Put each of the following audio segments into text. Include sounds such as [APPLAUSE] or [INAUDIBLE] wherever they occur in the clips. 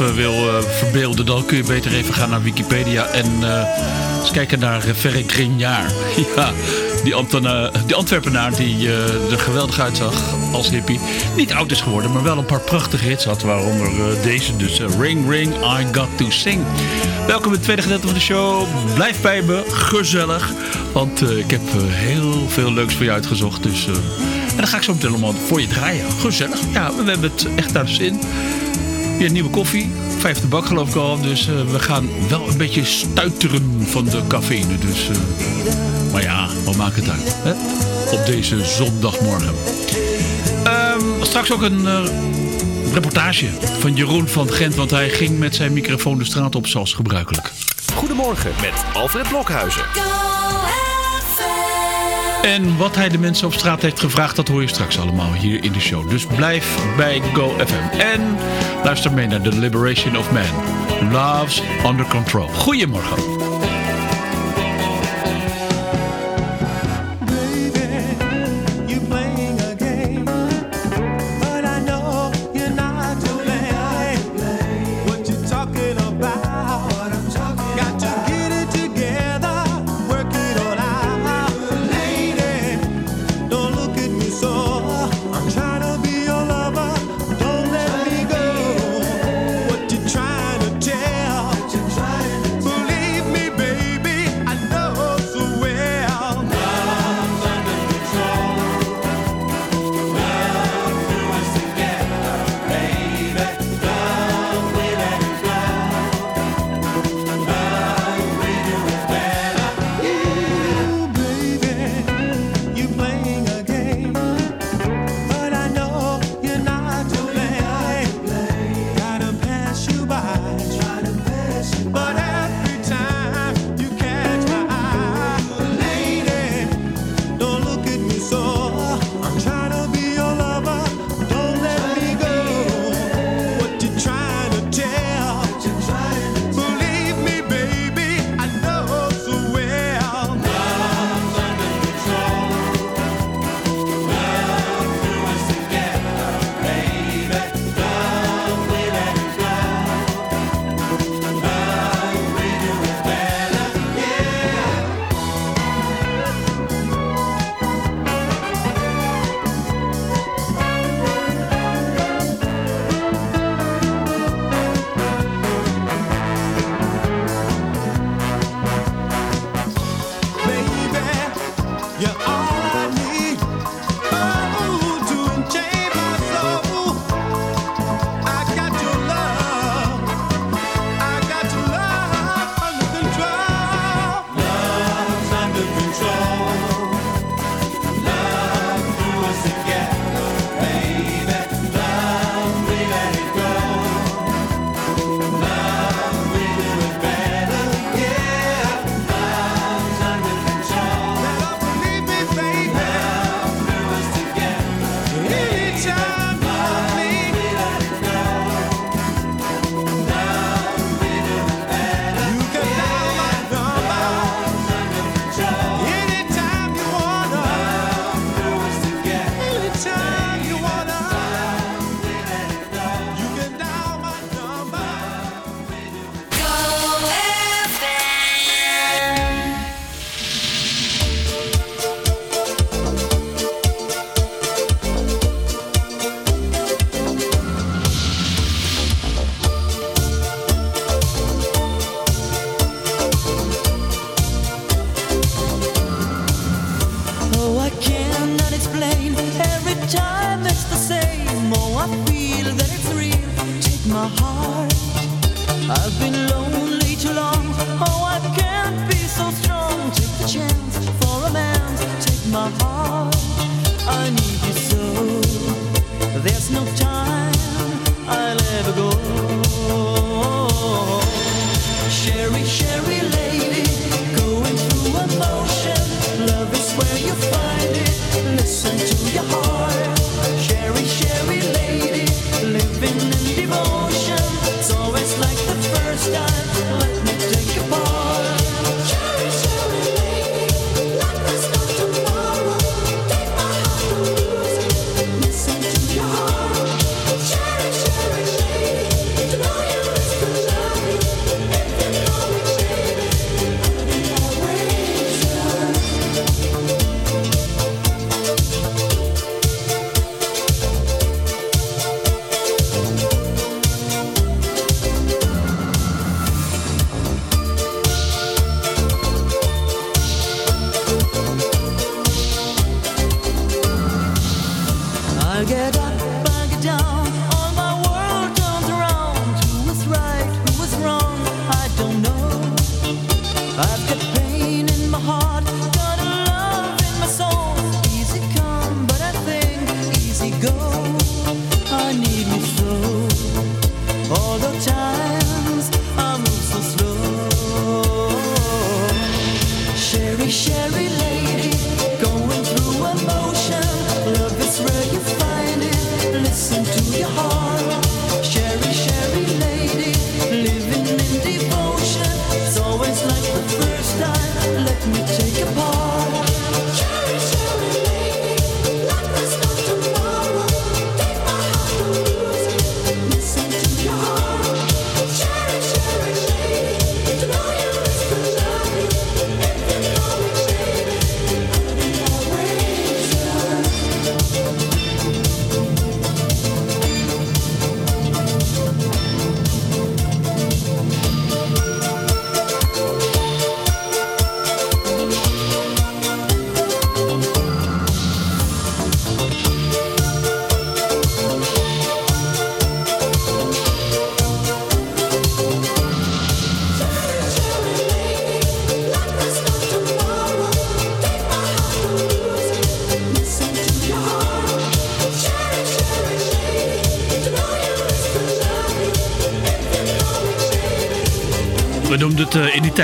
uh, wil uh, verbeelden... dan kun je beter even gaan naar Wikipedia en uh, eens kijken naar Ferry Grignard. [LAUGHS] ja, die, die Antwerpenaar die er geweldig uitzag als hippie. Niet oud is geworden, maar wel een paar prachtige hits had. Waaronder deze dus. Ring Ring, I Got To Sing. Welkom in het tweede gedeelte van de show. Blijf bij me, gezellig. Want ik heb heel veel leuks voor je uitgezocht. Dus... En dan ga ik zo meteen allemaal voor je draaien. Gezellig. Ja, we hebben het echt naar de zin. Weer nieuwe koffie. Vijfde bak geloof ik al. Dus uh, we gaan wel een beetje stuiteren van de cafeïne. Dus, uh, maar ja, wat maakt het uit. Hè? Op deze zondagmorgen. Um, straks ook een uh, reportage van Jeroen van Gent. Want hij ging met zijn microfoon de straat op zoals gebruikelijk. Goedemorgen met Alfred Blokhuizen. En wat hij de mensen op straat heeft gevraagd, dat hoor je straks allemaal hier in de show. Dus blijf bij Go FM. En luister mee naar The Liberation of Man. Love's Under Control. Goedemorgen.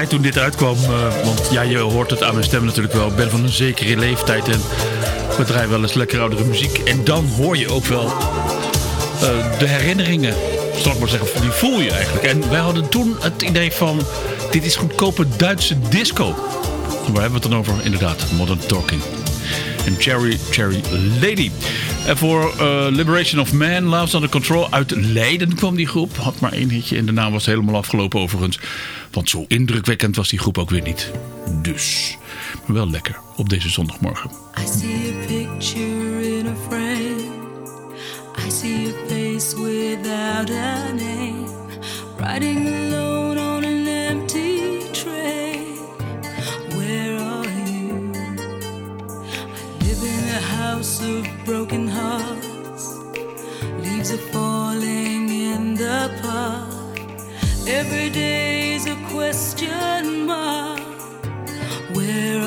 Toen dit uitkwam, uh, want ja, je hoort het aan mijn stem natuurlijk wel. Ik ben van een zekere leeftijd en draaien wel eens lekker oudere muziek. En dan hoor je ook wel uh, de herinneringen, zal ik maar zeggen, die voel je eigenlijk. En wij hadden toen het idee van, dit is goedkope Duitse disco. Waar hebben we het dan over? Inderdaad, Modern Talking. En Cherry, Cherry Lady. En voor uh, Liberation of Man, Love's Under Control. Uit Leiden kwam die groep. Had maar één hitje en de naam was helemaal afgelopen overigens. Want zo indrukwekkend was die groep ook weer niet. Dus, wel lekker op deze zondagmorgen. I see a picture in a frame. I see a face without a name. Riding alone on an empty train. Where are you? I live in a house of broken hearts. Leaves are falling in the park. Every day's a question mark. Where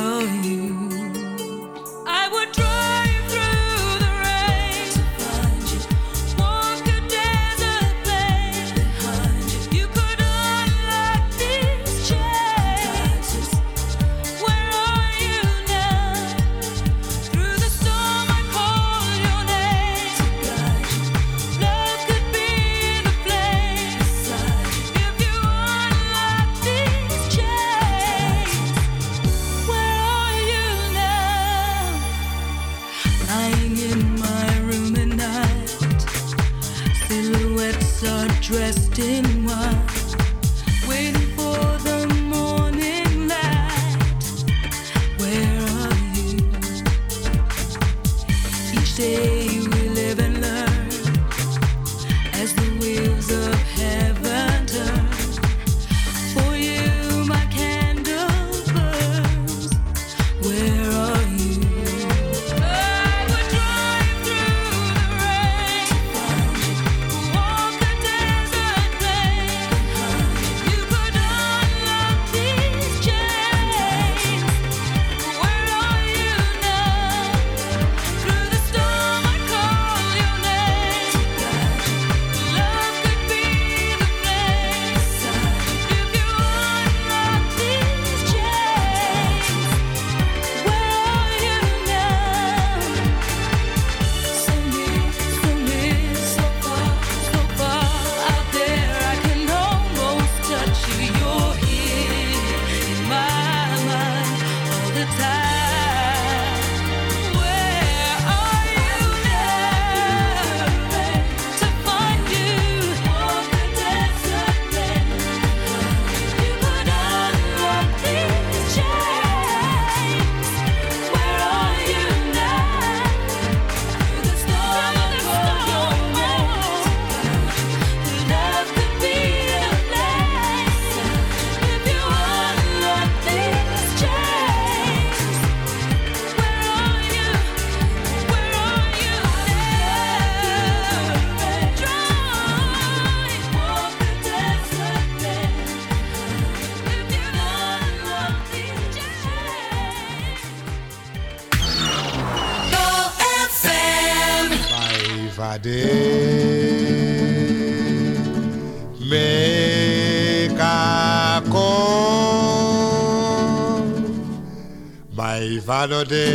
Melody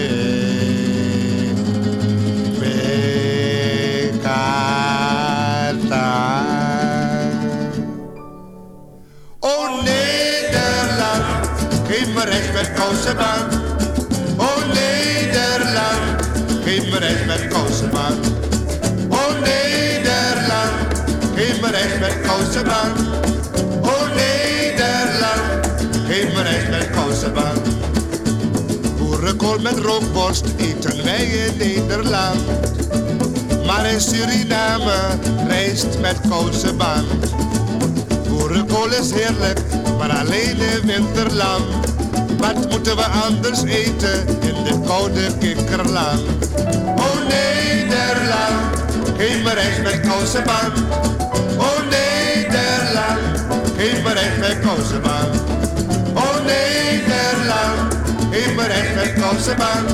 geef me recht met kousenband. Oh Nederland, geef me recht met kousenband. Oh Nederland, geef me recht met kousenband.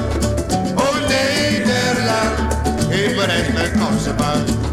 Oh Nederland, geef me recht met.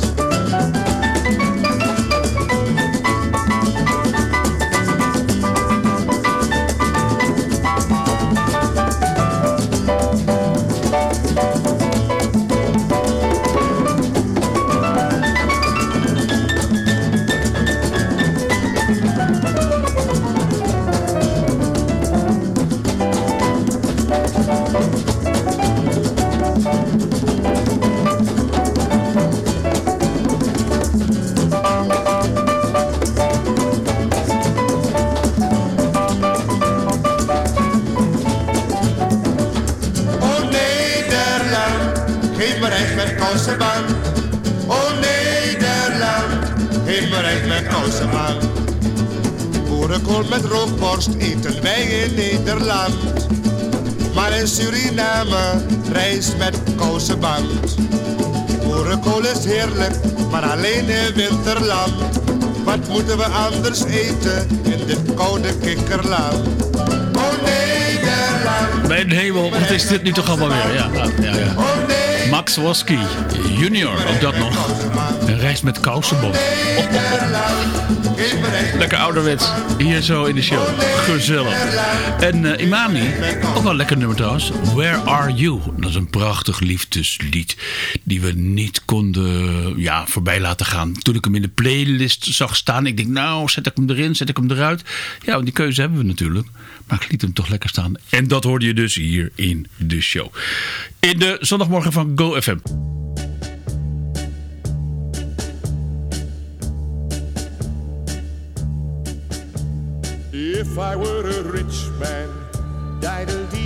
Kousenband. Oh Nederland, me recht met kousenband. Boerenkool met rookborst eten wij in Nederland. Maar in Suriname rijst met kousenband. Boerenkool is heerlijk, maar alleen in winterland. Wat moeten we anders eten in dit koude kikkerland? Oh Nederland. Mijn hemel, wat is dit nu toch allemaal weer? Ja, ja, ja. Max Woski, junior, ook dat nog. Een reis met kousenbond. Lekker ouderwets, hier zo in de show. Gezellig. En eh, Imani, ook wel een lekker nummer trouwens. Where Are You? Dat is een prachtig liefdeslied. Die we niet konden ja, voorbij laten gaan. Toen ik hem in de playlist zag staan. Ik denk, nou, zet ik hem erin, zet ik hem eruit. Ja, want die keuze hebben we natuurlijk. Maar ik liet hem toch lekker staan. En dat hoorde je dus hier in de show. In de zondagmorgen van Go FM. If I were a rich man, deedle diddle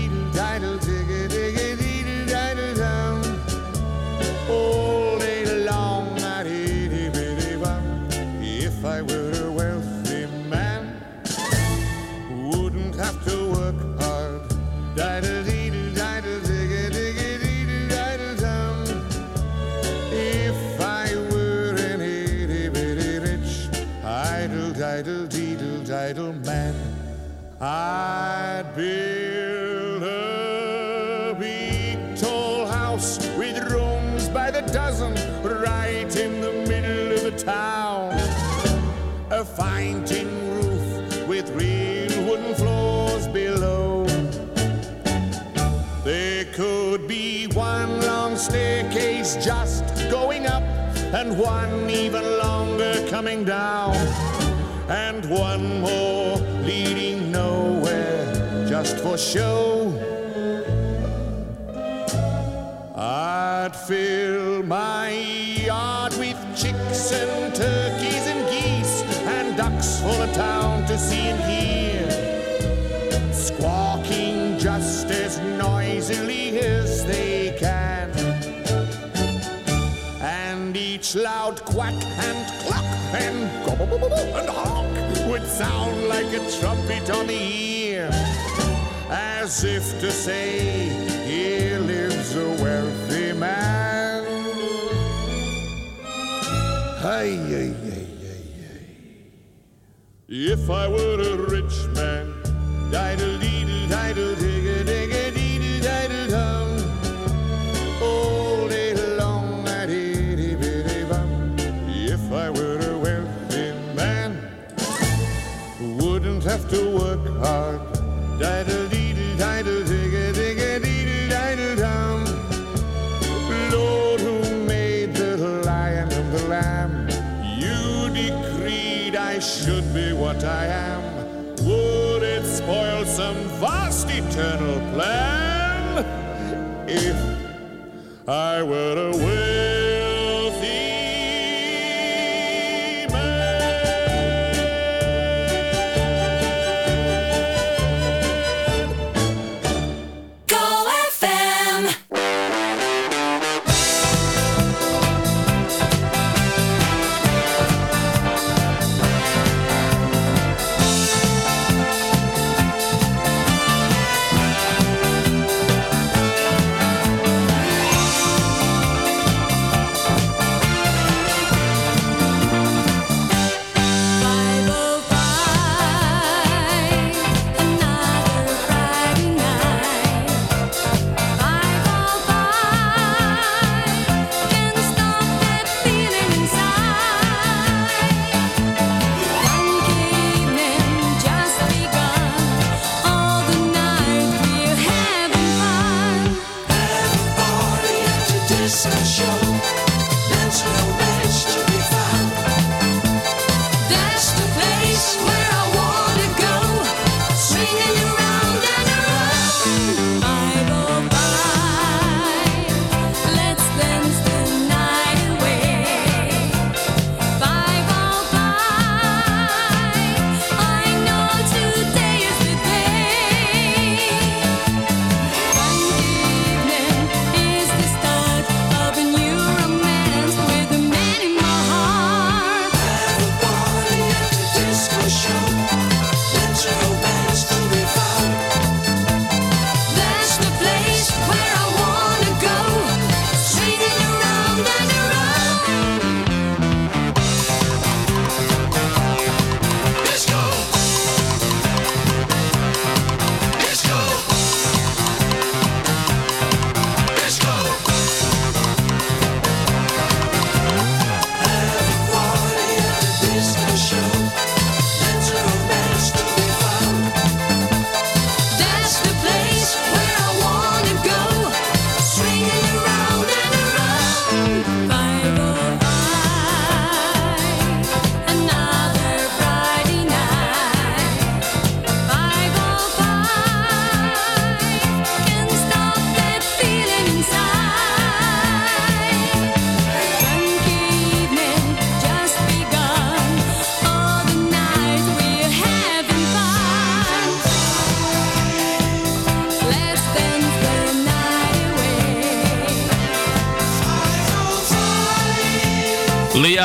I'd build a big tall house with rooms by the dozen right in the middle of the town. A fine tin roof with real wooden floors below. There could be one long staircase just going up, and one even longer coming down, and one more leading just for show. I'd fill my yard with chicks and turkeys and geese and ducks for the town to see and hear squawking just as noisily as they can. And each loud quack and cluck and gobble and honk would sound like a trumpet on the ear, as if to say, Here lives a wealthy man. Hey, hey, hey, hey, hey. If I were a rich man, diddle deedle diddle digga digga deedle diddle dum, wouldn't have to work hard. Eternal plan. If I were a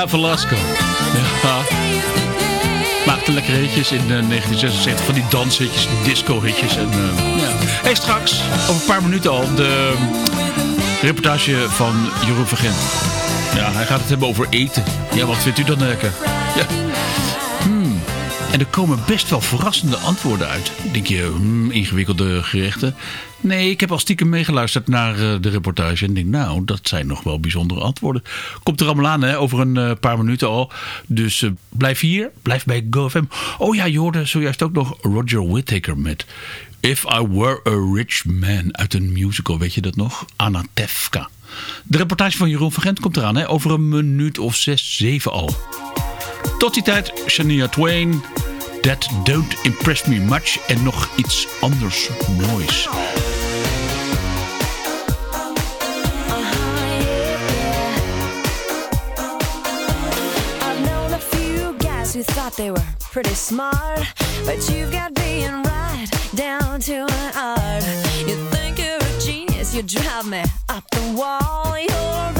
Velasco. Ja, maakte lekkere hitjes in eh, 1976 van die danshitjes, disco-hitjes. En, eh, ja. Hey, straks, over een paar minuten al, de reportage van Jeroen Vergent. Ja, hij gaat het hebben over eten. Ja, wat vindt u dan lekker? Ja. En er komen best wel verrassende antwoorden uit. Denk je, hmm, ingewikkelde gerechten? Nee, ik heb al stiekem meegeluisterd naar eh, de reportage. En denk, nou, dat zijn nog wel bijzondere antwoorden. Komt er allemaal aan, hè, over een eh, paar minuten al. Dus eh, blijf hier, blijf bij GoFM. Oh ja, je hoorde zojuist ook nog Roger Whittaker met... If I Were a Rich Man uit een musical, weet je dat nog? Anatevka. De reportage van Jeroen van Gent komt eraan, hè, over een minuut of zes, zeven al. Tot die tijd, Shania Twain. That don't impress me much. En nog iets anders moois. Who thought they were pretty smart, but you've got being right down to an art. You think you're a genius, you drive me up the wall. You're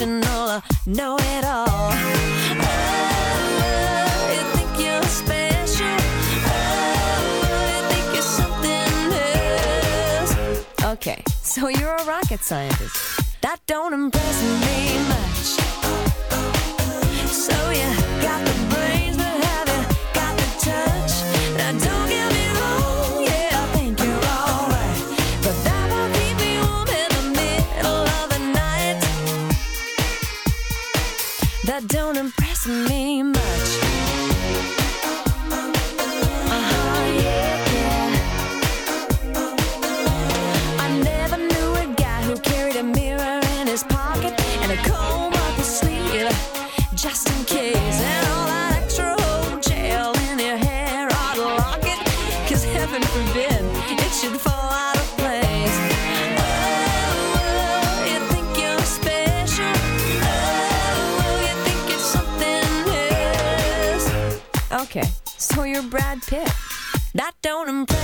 original, know it all. Oh? Oh? Okay, so you're a rocket scientist. That don't impress me much. So you got the don't impress me you're Brad Pitt. That don't impress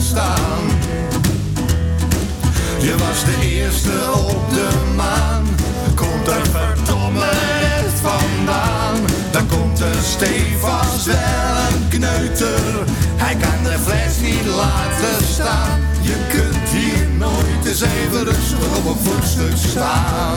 staan. Je was de eerste op de maan. Komt er verdomme echt vandaan? Dan komt er stevast wel een kneuter. Hij kan de fles niet laten staan. Je kunt hier nooit eens even rustig op een voetstuk staan.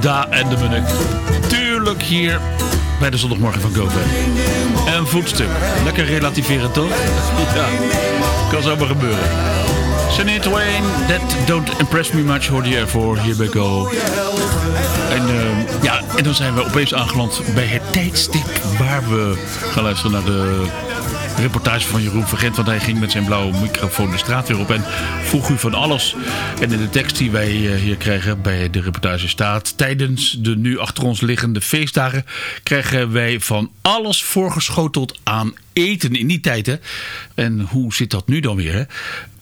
Akda en de Munnik. Tuurlijk hier bij de zondagmorgen van GoFam. En voetstuk. Lekker relativeren toch? [LAUGHS] Ja, kan zomaar gebeuren. Shania Twain, That Don't Impress Me Much, hoorde je ervoor hier bij Go. En, eh, ja, en dan zijn we opeens aangeland bij het tijdstip waar we gaan luisteren naar de reportage van Jeroen Vergent. Want hij ging met zijn blauwe microfoon de straat weer op en vroeg u van alles. En in de tekst die wij eh, hier krijgen bij de reportage staat... tijdens de nu achter ons liggende feestdagen krijgen wij van alles voorgeschoteld aan eten in die tijd. En hoe zit dat nu dan weer?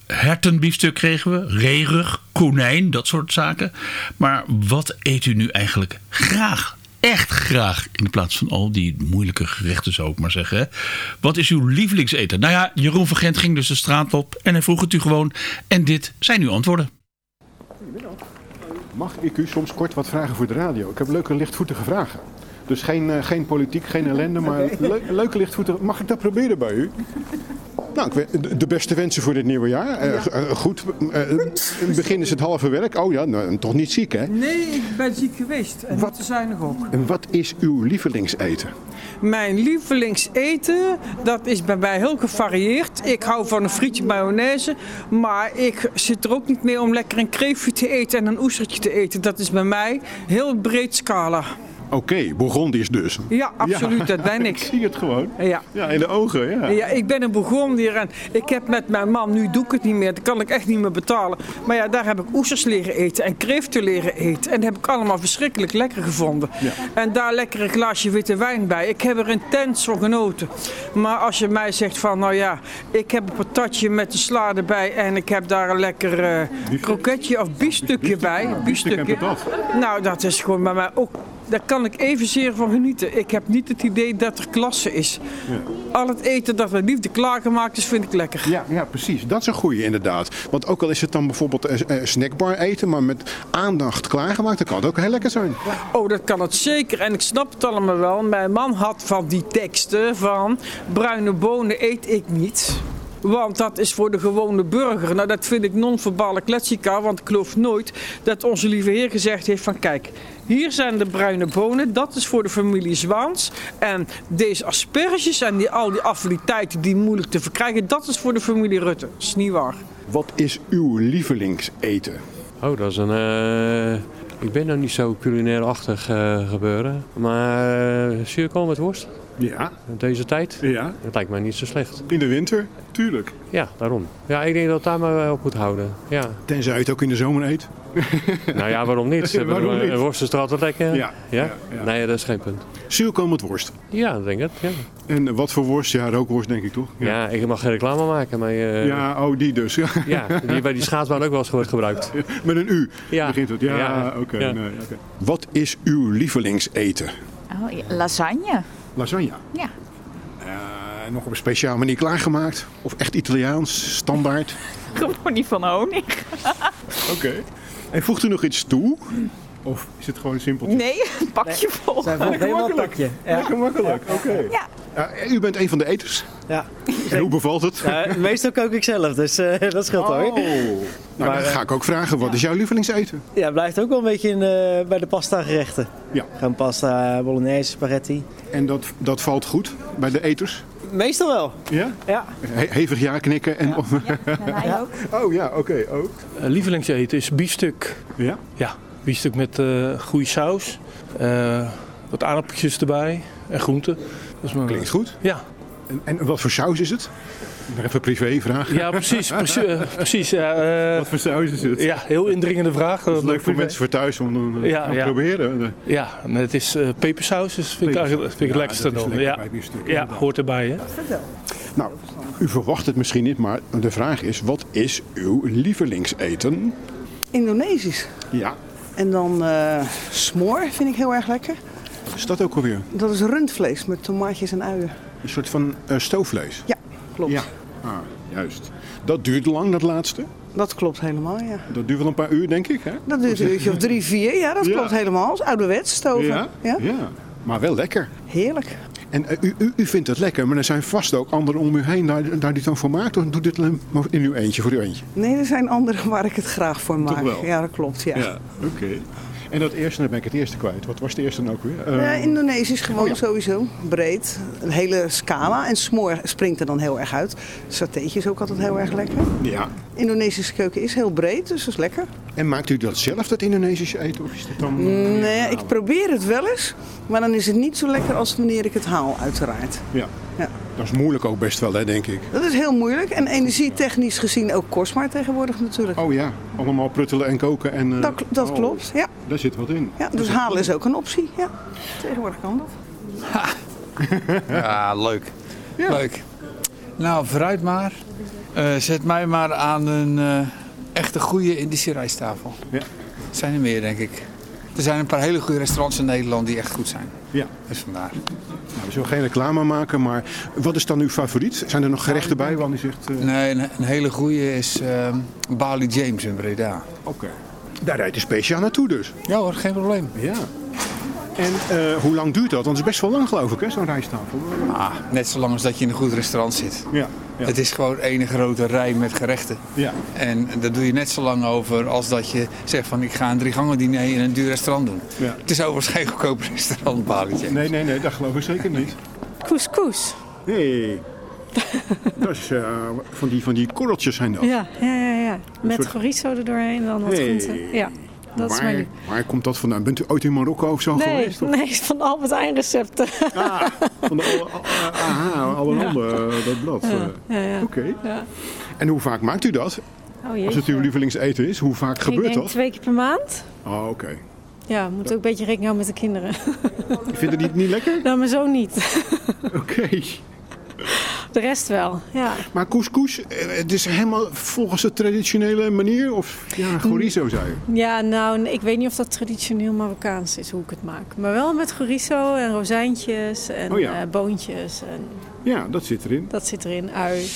Hertenbiefstuk kregen we, reerug, konijn, dat soort zaken. Maar wat eet u nu eigenlijk graag? Echt graag, in de plaats van al die moeilijke gerechten zou ik maar zeggen. hè? Wat is uw lievelingseten? Nou ja, Jeroen Vergent ging dus de straat op en hij vroeg het u gewoon. En dit zijn uw antwoorden. Mag ik u soms kort wat vragen voor de radio? Ik heb leuke lichtvoetige vragen. Dus geen, eh, geen politiek, geen ellende, maar [LAUGHS] le- leuke lichtvoetige... Mag ik dat proberen bij u? Nou, de- beste wensen voor dit nieuwe jaar. Eh, eh, goed, eh, in het begin is het halve werk. Oh ja, nou, toch niet ziek hè? Nee, ik ben ziek geweest en wat te zuinig ook. En wat is uw lievelingseten? Mijn lievelingseten, dat is bij mij heel gevarieerd. Ik hou van een frietje mayonaise, maar ik zit er ook niet mee om lekker een kreeftje te eten en een oestertje te eten. Dat is bij mij heel breed scala. Oké, Bourgondisch dus. Ja, absoluut, dat ben ik [LAUGHS] ik. zie het gewoon. Ja. Ja, in de ogen, ja. Ja, ik ben een Bourgondier en ik heb met mijn man, nu doe ik het niet meer, dat kan ik echt niet meer betalen. Maar ja, daar heb ik oesters leren eten en kreeften leren eten. En dat heb ik allemaal verschrikkelijk lekker gevonden. Ja. En daar lekker een glaasje witte wijn bij. Ik heb er intens van genoten. Maar als je mij zegt van, nou ja, ik heb een patatje met de sla erbij en ik heb daar een lekker eh kroketje of biefstukje bij. biefstuk en patat. Nou, dat is gewoon bij mij ook. Daar kan ik evenzeer van genieten. Ik heb niet het idee dat er klasse is. Al het eten dat met liefde klaargemaakt is, vind ik lekker. Ja, ja, precies. Dat is een goeie inderdaad. Want ook al is het dan bijvoorbeeld eh, snackbar eten, maar met aandacht klaargemaakt, dan kan het ook heel lekker zijn. Oh, dat kan het zeker. En ik snap het allemaal wel. Mijn man had van die teksten van bruine bonen eet ik niet. Want dat is voor de gewone burger. Nou, dat vind ik non-verbale kletsica. Want ik geloof nooit dat onze lieve heer gezegd heeft van... Kijk, hier zijn de bruine bonen. Dat is voor de familie Zwaans. En deze asperges en die, al die affiniteiten die moeilijk te verkrijgen... dat is voor de familie Rutte. Dat is niet waar. Wat is uw lievelingseten? Oh, dat is een. eh, ik ben nog niet zo culinair-achtig eh, gebeuren. Maar uh, zuurkool met worst, Ja, deze tijd, ja. dat lijkt mij niet zo slecht. In de winter? Tuurlijk. Ja, daarom. Ja, ik denk dat het daar maar op moet houden. Ja. Tenzij je het ook in de zomer eet. [LAUGHS] Nou ja, waarom niet? [LAUGHS] Ja, waarom Een- niet? Een worst is er altijd lekker. Ja, Ja? ja, ja. Nee, dat is geen punt. Zuurkool met worst. Ja, ik denk het. Ja. En wat voor worst? Ja, rookworst denk ik toch? Ja. ik mag geen reclame maken, maar eh, ja. Oh die dus. [LAUGHS] Ja. die bij die schaatsbaan ook wel eens wordt gebruikt. Met een U Ja. begint het. Ja, Ja. oké. Ja. nee, oké. Wat is uw lievelingseten? Oh, ja, lasagne. Lasagne. Ja. Eh, nog op een speciale manier klaargemaakt? Of echt Italiaans, standaard? [LAUGHS] Gewoon niet van honing. [LAUGHS] Oké. En voegt u nog iets toe? Of is het gewoon simpel? Nee, een pakje vol. Zij voelt helemaal een pakje. Lekker makkelijk, oké. Ja. Ja, u bent een van de eters. Ja. En hoe bevalt het? Ja, meestal kook ik zelf, dus eh, [LAUGHS] dat scheelt hoor. Oh. Nou, Maar, dan eh, ga ik ook vragen, wat is jouw lievelingseten? Ja, blijft ook wel een beetje in, eh, bij de pasta gerechten. Ja. Gewoon pasta, bolognese, spaghetti. En dat, dat valt goed bij de eters? Meestal wel. Ja? Ja. He- hevig ja knikken. En... Hij ook. [LAUGHS] Oh ja, oké, ook. Lievelingseten is biefstuk. Ja? Ja, biefstuk met eh goede saus. eh, wat aardappeltjes erbij en groenten. Dat is maar, Klinkt goed. Ja, En, en wat voor saus is het? Even privé vraag. ja precies. precies, eh, [LAUGHS] precies ja, eh, Wat voor saus is het? ja, heel indringende vraag. Dat is leuk voor mensen voor thuis om uh, Ja, te ja. proberen. Ja, het is eh, pepersaus, dus vind ik, Pepersaus. vind ik Ja, het lekkerste dan. lekker Ja, biefstuk, ja, hoort erbij hè. Nou, u verwacht het misschien niet, maar de vraag is, wat is uw lievelingseten? Indonesisch. Ja, En dan eh smoor vind ik heel erg lekker. wat is dat ook alweer? Dat is rundvlees met tomaatjes en uien. Een soort van eh, stoofvlees? Ja, klopt. Ja, ah, juist. Dat duurt lang, dat laatste. Dat klopt helemaal, ja. Dat duurt wel een paar uur, denk ik, hè? Dat duurt een uurtje of drie, vier. Ja, dat Ja. klopt helemaal. Ouderwets stoven. Ja? Ja? ja. Maar wel lekker. Heerlijk. En eh, u, u, u vindt het lekker, maar er zijn vast ook anderen om u heen daar, daar die dan voor maakt. Of doet dit in uw eentje, voor uw eentje? Nee, er zijn anderen waar ik het graag voor maak. wel? Ja, dat klopt, ja. oké. En dat eerste, dan ben ik het eerste kwijt. Wat was de eerste dan ook weer? Eh, Ja, Indonesisch gewoon oh ja. sowieso. Breed. Een hele scala. En smoor springt er dan heel erg uit. Satéetje is ook altijd heel erg lekker. ja. Indonesische keuken is heel breed, dus dat is lekker. En maakt u dat zelf, dat Indonesische eten? Of is dat dan... Nee, ik probeer het wel eens. Maar dan is het niet zo lekker als wanneer ik het haal, uiteraard. Ja. Ja. Dat is moeilijk ook best wel, hè, denk ik. Dat is heel moeilijk. En energietechnisch gezien ook kostbaar tegenwoordig natuurlijk. Oh ja, allemaal pruttelen en koken en... eh, Dat, dat oh, klopt, ja. Daar zit wat in. ja. Dus halen is ook een optie, ja. Tegenwoordig kan dat. [LAUGHS] Ja, leuk. Leuk. Nou, vooruit maar. Eh, zet mij maar aan een eh, echte goede Indische rijsttafel. Ja. zijn er meer, denk ik. Er zijn een paar hele goede restaurants in Nederland die echt goed zijn. Ja. Dus vandaar. Nou, we zullen geen reclame maken, maar wat is dan uw favoriet? Zijn er nog gerechten bij? Want u zegt... eh, Nee, een, een hele goede is eh, Bali James in Breda. Oké. Daar rijdt u speciaal naartoe dus? Ja hoor, geen probleem. Ja. En eh, hoe lang duurt dat? Want het is best wel lang geloof ik, hè, zo'n rijsttafel. Ah, net zo lang als dat je in een goed restaurant zit. Ja. ja. Het is gewoon één grote rij met gerechten. Ja. En daar doe je net zo lang over als dat je zegt van ik ga een drie gangen diner in een duur restaurant doen. Ja. Het is overigens geen goedkoop [LAUGHS] restaurant, James. Nee, nee, nee, dat geloof ik zeker niet. Couscous. Nee. dat is eh, van, die, van die korreltjes zijn dat. Ja, ja, ja, ja. Met soort- chorizo er doorheen en dan wat Hey. groenten. Ja, dat is waar, mijn... waar komt dat vandaan? Bent u ooit in Marokko of zo Nee, geweest? Of? nee, van Albert Heijn recepten. Ah, van de alle, aha, alle handen, eh, dat blad. Ja, eh. ja, ja. Oké. Ja. En hoe vaak maakt u dat? Oh, Als het uw lievelingseten is, hoe vaak Ik gebeurt dat? twee keer per maand. Oh, oké. Ja, we moeten ook een beetje rekening houden met de kinderen. Vinden die het niet lekker? Nou, mijn zoon niet. Oké. De rest wel, ja. Maar couscous, eh, het is helemaal volgens de traditionele manier? Of ja, chorizo zei je? Ja, nou, ik weet niet of dat traditioneel Marokkaans is, hoe ik het maak. Maar wel met chorizo en rozijntjes en Oh ja. eh, boontjes. En Ja, dat zit erin. dat zit erin, ui.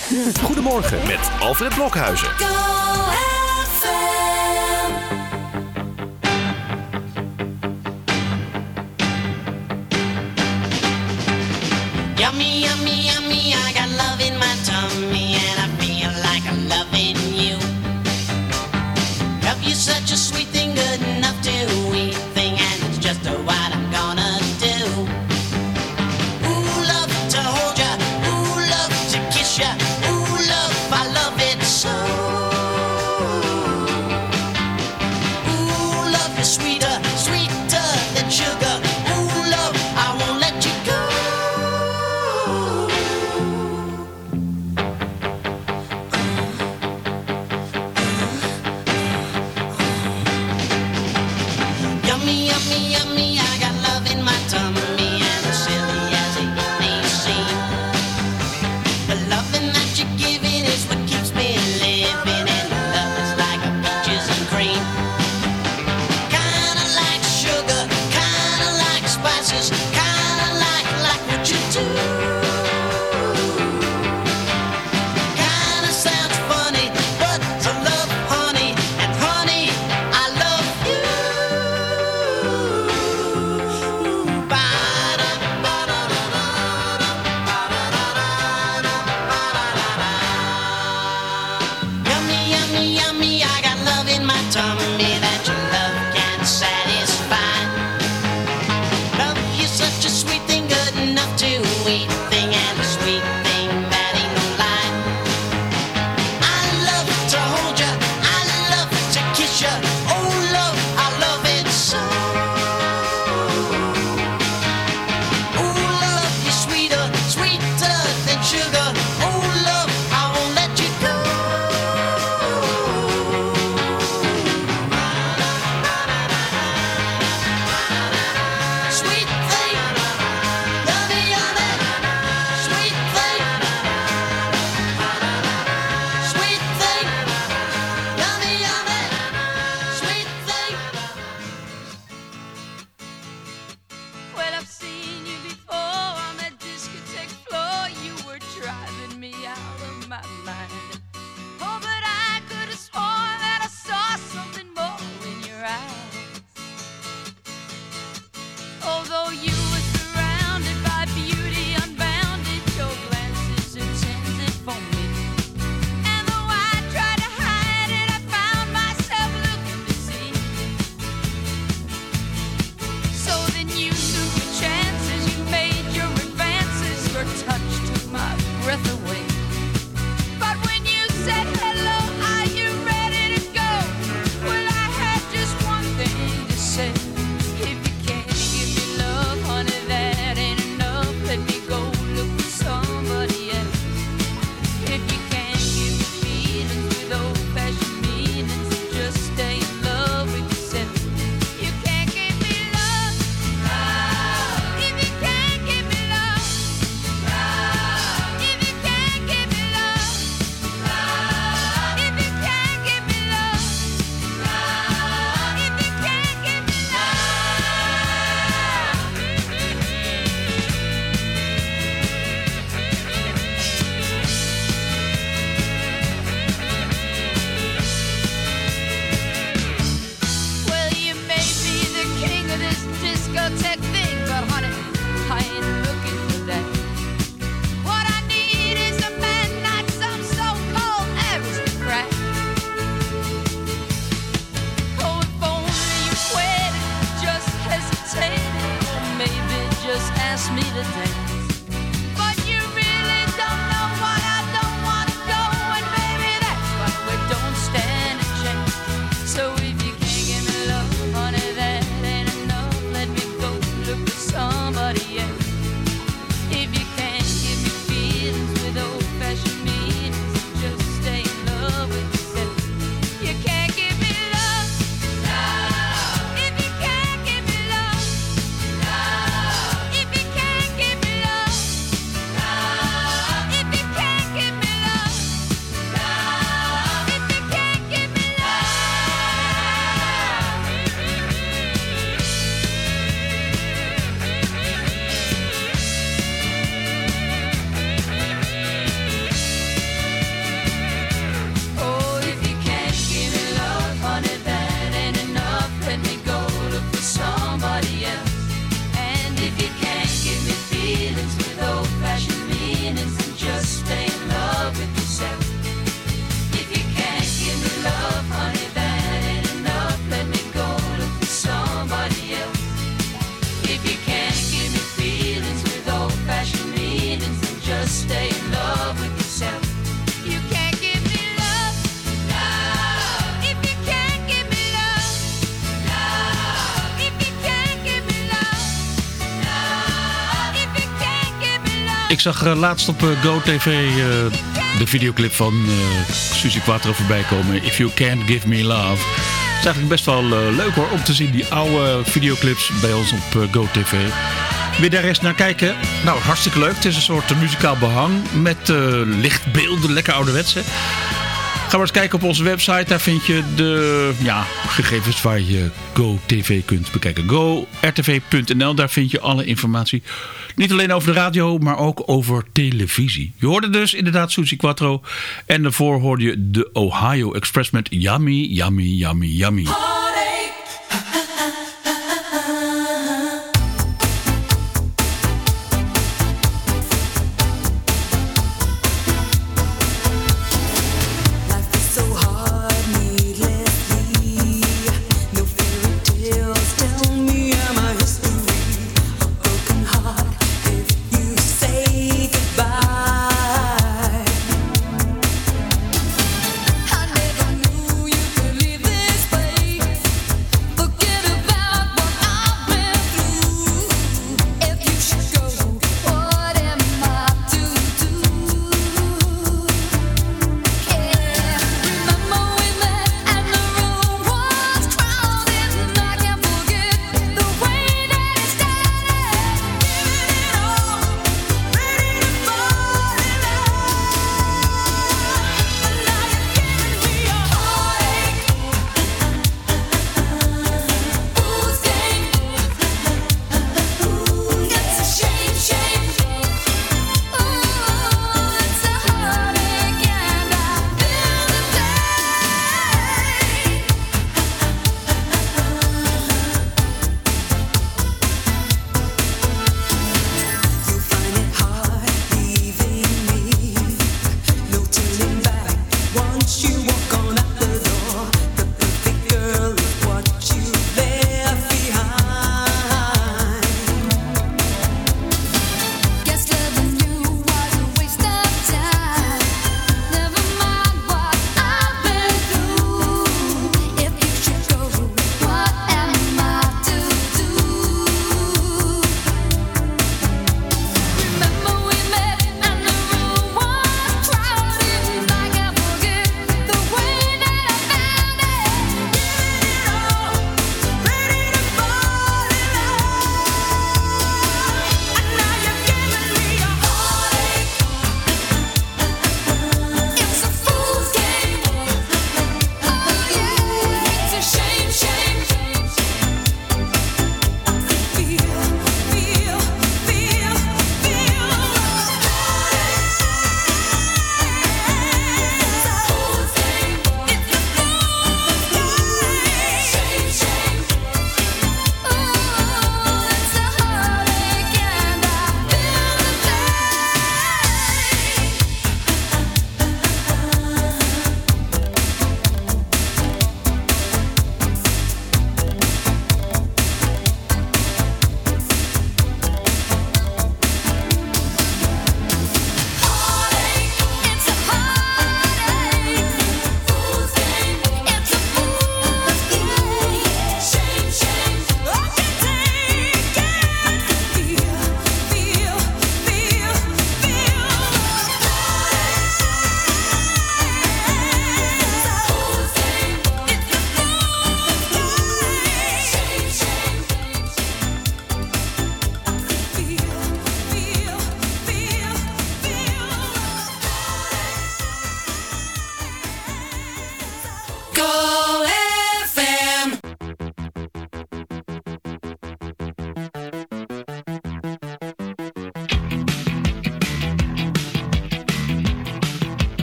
Goedemorgen met Alfred Blokhuizen. Yummy, yummy, yummy, Ik zag eh, laatst op eh, GoTV eh, de videoclip van Suzy Quattro voorbij komen. If You Can't Give Me Love. Het is eigenlijk best wel leuk hoor om te zien die oude videoclips bij ons op GoTV. Weer daar eens naar kijken. Nou, hartstikke leuk. Het is een soort muzikaal behang met lichtbeelden. Lekker ouderwets hè? Ga maar eens kijken op onze website. Daar vind je de ja, gegevens waar je GoTV kunt bekijken. GoRTV.nl, daar vind je alle informatie niet alleen over de radio, maar ook over televisie. Je hoorde dus inderdaad Susie Quattro. En daarvoor hoorde je de Ohio Express met Yummy, Yummy, Yummy, Yummy.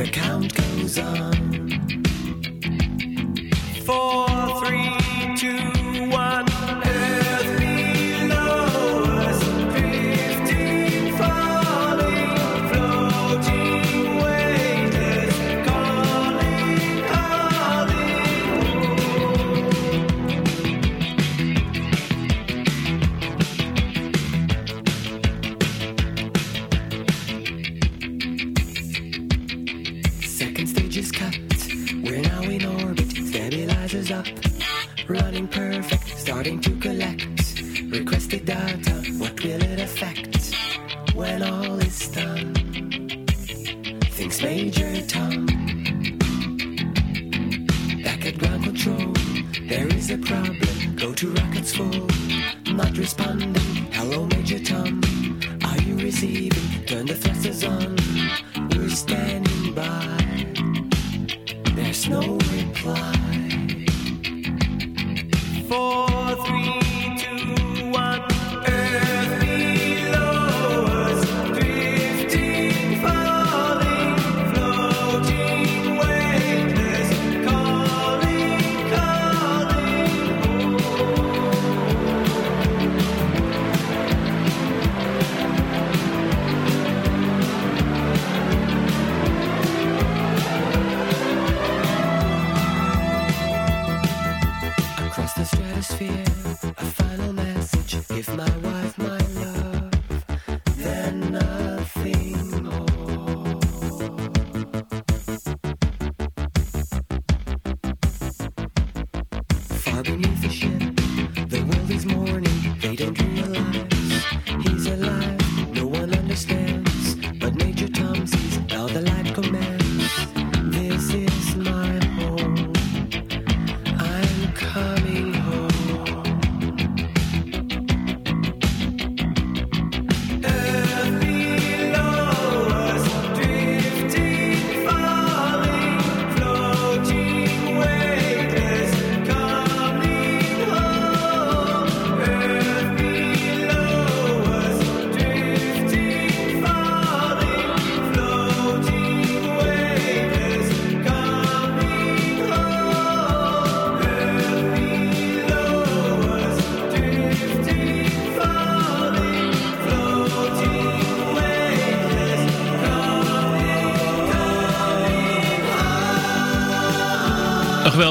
The count goes on. Four, three, two,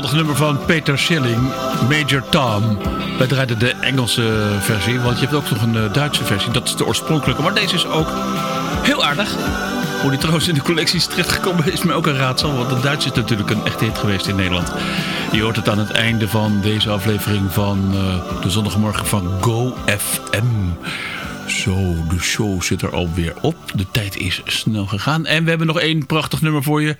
geweldig nummer van Peter Schilling, Major Tom. Wij draaiden de Engelse versie, want je hebt ook nog een eh, Duitse versie. Dat is de oorspronkelijke, maar deze is ook heel aardig. Hoe die trouwens in de collecties terechtgekomen is, mij ook een raadsel. Want de Duits is natuurlijk een echte hit geweest in Nederland. Je hoort het aan het einde van deze aflevering van eh, de zondagmorgen van Go FM. Zo, de show zit er alweer op. De tijd is snel gegaan. En we hebben nog één prachtig nummer voor je.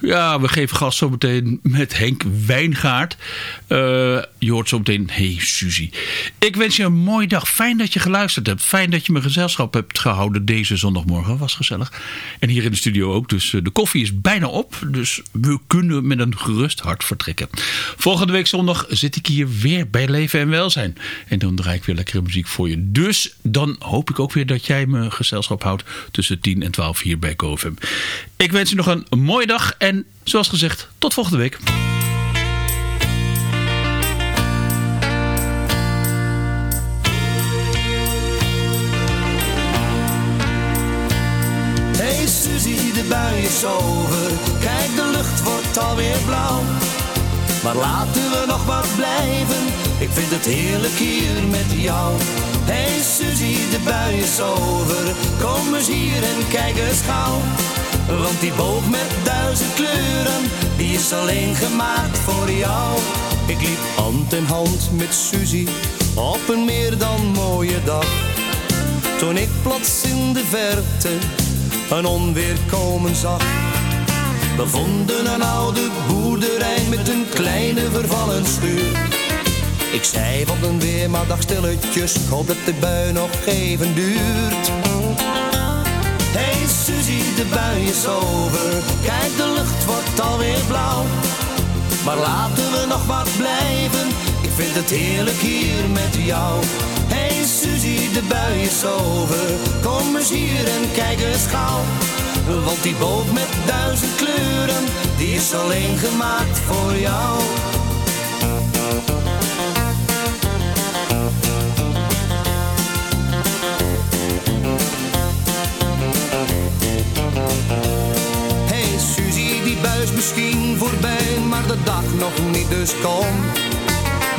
Ja, we geven gas zo meteen met Henk Wijngaard. Eh, je hoort zo meteen Hey Suzy. Ik wens je een mooie dag. Fijn dat je geluisterd hebt. Fijn dat je me gezelschap hebt gehouden deze zondagmorgen. Was gezellig. En hier in de studio ook. Dus eh, de koffie is bijna op. Dus we kunnen met een gerust hart vertrekken. Volgende week zondag zit ik hier weer bij Leven en Welzijn. En dan draai ik weer lekkere muziek voor je. Dus dan hoop ik ook weer dat jij me gezelschap houdt tussen 10 en 12 hier bij GoFM. Ik wens je nog een mooie dag en zoals gezegd, tot volgende week. Hey Suzy, de bui is over. Kijk, de lucht wordt alweer blauw. Maar laten we nog wat blijven. Ik vind het heerlijk hier met jou. Hey Suzy, de bui is over. Kom eens hier en kijk eens gauw. Want die boog met duizend kleuren, die is alleen gemaakt voor jou. Ik liep hand in hand met Suzy op een meer dan mooie dag. Toen ik plots in de verte een onweer komen zag. We vonden een oude boerderij met een kleine vervallen schuur. Ik zei van maar dag stilletjes, hoop dat de bui nog even duurt. Hey Suzie, de bui is over, kijk de lucht wordt alweer blauw. Maar laten we nog wat blijven, ik vind het heerlijk hier met jou. Hey Suzie, de bui is over, kom eens hier en kijk eens gauw. Want die boot met duizend kleuren, die is alleen gemaakt voor jou. Misschien voorbij, maar de dag nog niet, dus kom.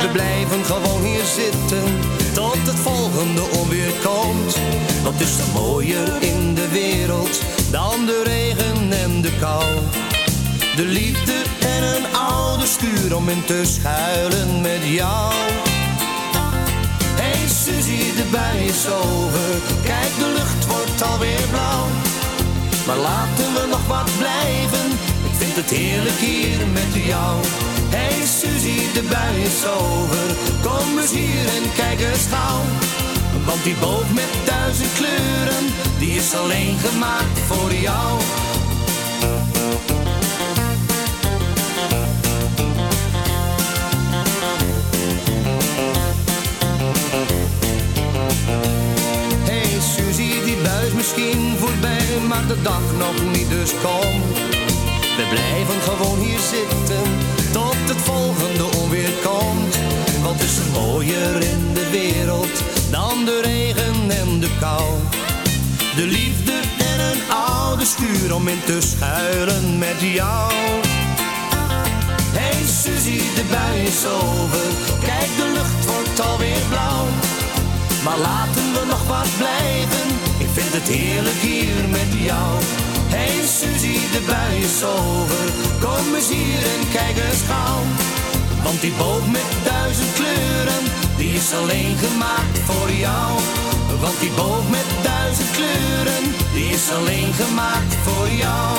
We blijven gewoon hier zitten, tot het volgende onweer komt. Wat is er mooier in de wereld, dan de regen en de kou. De liefde en een oude stuur om in te schuilen met jou. Hey Suzie, de bui is over, kijk de lucht wordt alweer blauw. Maar laten we nog wat blijven, vind het heerlijk hier met jou. Hey Suzie, de bui is over, kom eens hier en kijk eens gauw. Want die boot met duizend kleuren, die is alleen gemaakt voor jou. Hey Suzie, die buis misschien voorbij, maar de dag nog niet, dus kom. We blijven gewoon hier zitten, tot het volgende onweer komt. Wat is er mooier in de wereld, dan de regen en de kou. De liefde en een oude stuur om in te schuilen met jou. Hey Suzie, de bui is over, kijk de lucht wordt alweer blauw. Maar laten we nog wat blijven, ik vind het heerlijk hier met jou. Hey Suzie, de bui is over, kom eens hier en kijk eens gauw. Want die boot met duizend kleuren, die is alleen gemaakt voor jou. Want die boot met duizend kleuren, die is alleen gemaakt voor jou.